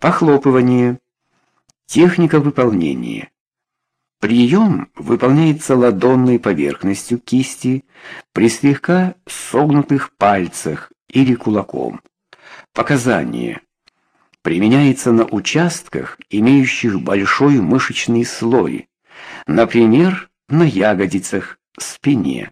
Похлопывание. Техника выполнения. Прием выполняется ладонной поверхностью кисти при слегка согнутых пальцах или кулаком. Показания. Применяется на участках, имеющих большой мышечный слой, например, на ягодицах, спине.